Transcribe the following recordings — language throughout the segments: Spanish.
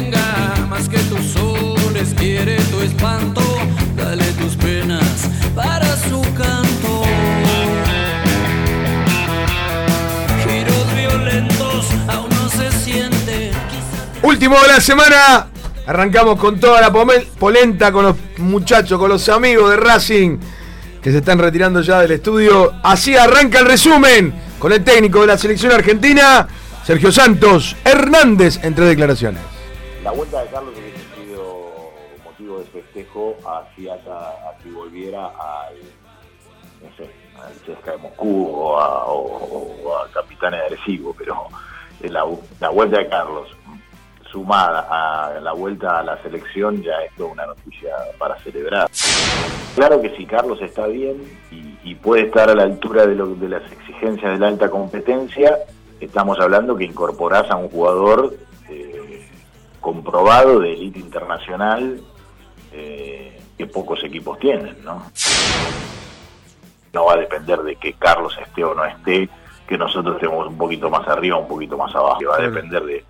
tenga. Más que tus soles, quiere tu espanto. Dale tus penas para su canto. Giros violentos aún no se. Último de la semana. Arrancamos con toda la polenta con los muchachos, con los amigos de Racing que se están retirando ya del estudio. Así arranca el resumen con el técnico de la selección argentina, Sergio Santos Hernández, entre declaraciones. La vuelta de Carlos hubiese sido motivo de festejo así volviera al, no sé, al de Moscú o a, o- o Agresivo, pero la, vuelta de Carlos sumada a la vuelta a la selección ya es toda una noticia para celebrar. Claro que si Carlos está bien y, y puede estar a la altura de, lo- de las exigencias de la alta competencia, estamos hablando que incorporás a un jugador comprobado de élite internacional eh, que pocos equipos tienen, ¿no? No va a depender de que Carlos esté o no esté, que nosotros estemos un poquito más arriba, un poquito más abajo. Va a depender de,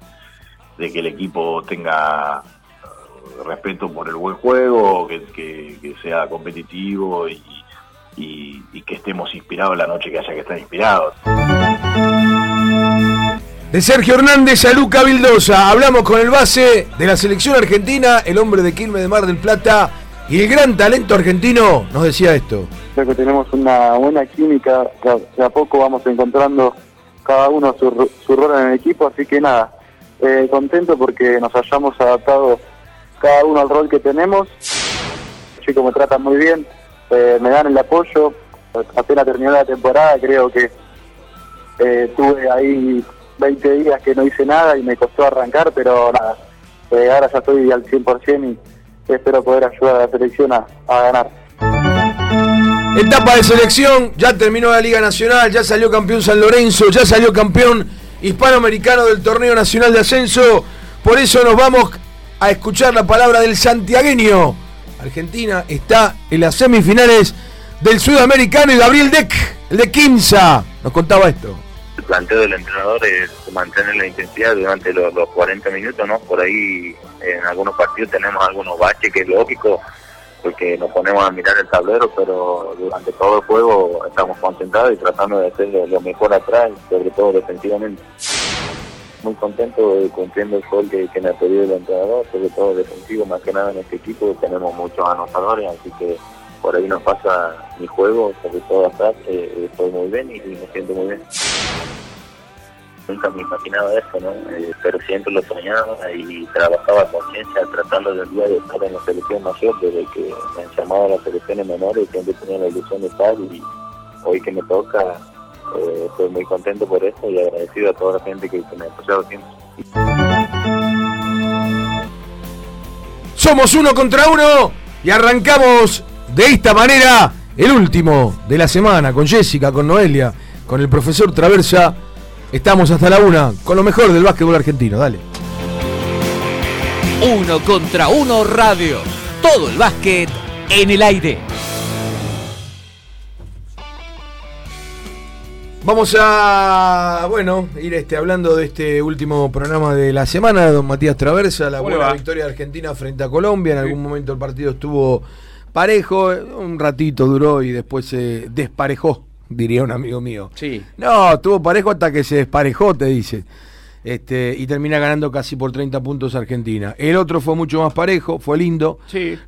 de que el equipo tenga eh, respeto por el buen juego, que, que- que sea competitivo y, y- y que estemos inspirados la noche que haya que estar inspirados. De Sergio Hernández a Luca Vildosa, hablamos con el base de la selección argentina, el hombre de Quilmes de Mar del Plata y el gran talento argentino nos decía esto. Creo que tenemos una buena química, de a- poco vamos encontrando cada uno su rol en el equipo, así que nada, eh, contento porque nos hayamos adaptado cada uno al rol que tenemos. Los chicos me tratan muy bien, eh, me dan el apoyo, apenas terminó la temporada, creo que eh, tuve ahí 20 días que no hice nada y me costó arrancar, pero nada, eh, ahora ya estoy al 100% y espero poder ayudar a la selección a- a ganar. Etapa de selección, ya terminó la Liga Nacional, ya salió campeón San Lorenzo, ya salió campeón hispanoamericano del Torneo Nacional de Ascenso. Por eso nos vamos a escuchar la palabra del santiagueño. Argentina está en las semifinales del Sudamericano y Gabriel Deck, el de Quimsa, nos contaba esto. El planteo del entrenador es mantener la intensidad durante los, los 40 minutos, ¿no? Por ahí en algunos partidos tenemos algunos baches que es lógico, porque nos ponemos a mirar el tablero, pero durante todo el juego estamos concentrados y tratando de hacer lo, mejor atrás, sobre todo defensivamente. Muy contento cumpliendo el gol que, me ha pedido el entrenador, sobre todo defensivo, más que nada en este equipo tenemos muchos anotadores, así que por ahí nos pasa mi juego, sobre todo atrás, eh, estoy muy bien y me siento muy bien nunca me imaginaba esto, ¿no? Eh, pero siempre lo soñaba y trabajaba con ciencia tratando del día de estar en la selección mayor desde que me han llamado a las selecciones menores siempre tenía la ilusión de estar y hoy que me toca eh, estoy muy contento por eso y agradecido a toda la gente que, que me ha apoyado siempre. Somos uno contra uno y arrancamos de esta manera el último de la semana con Jessica, con Noelia, con el profesor Traversa. Estamos hasta la una con lo mejor del básquetbol argentino. Dale. Uno contra uno radio. Todo el básquet en el aire. Vamos a, bueno, ir este, hablando de este último programa de la semana, don Matías Traversa, la ¿Cómo le buena va? victoria de Argentina frente a Colombia. En algún momento el partido estuvo parejo, un ratito duró y después se desparejó, diría un amigo mío. Sí. No, estuvo parejo hasta que se desparejó, te dice. Este, y termina ganando casi por 30 puntos Argentina. El otro fue mucho más parejo, fue lindo. Sí. No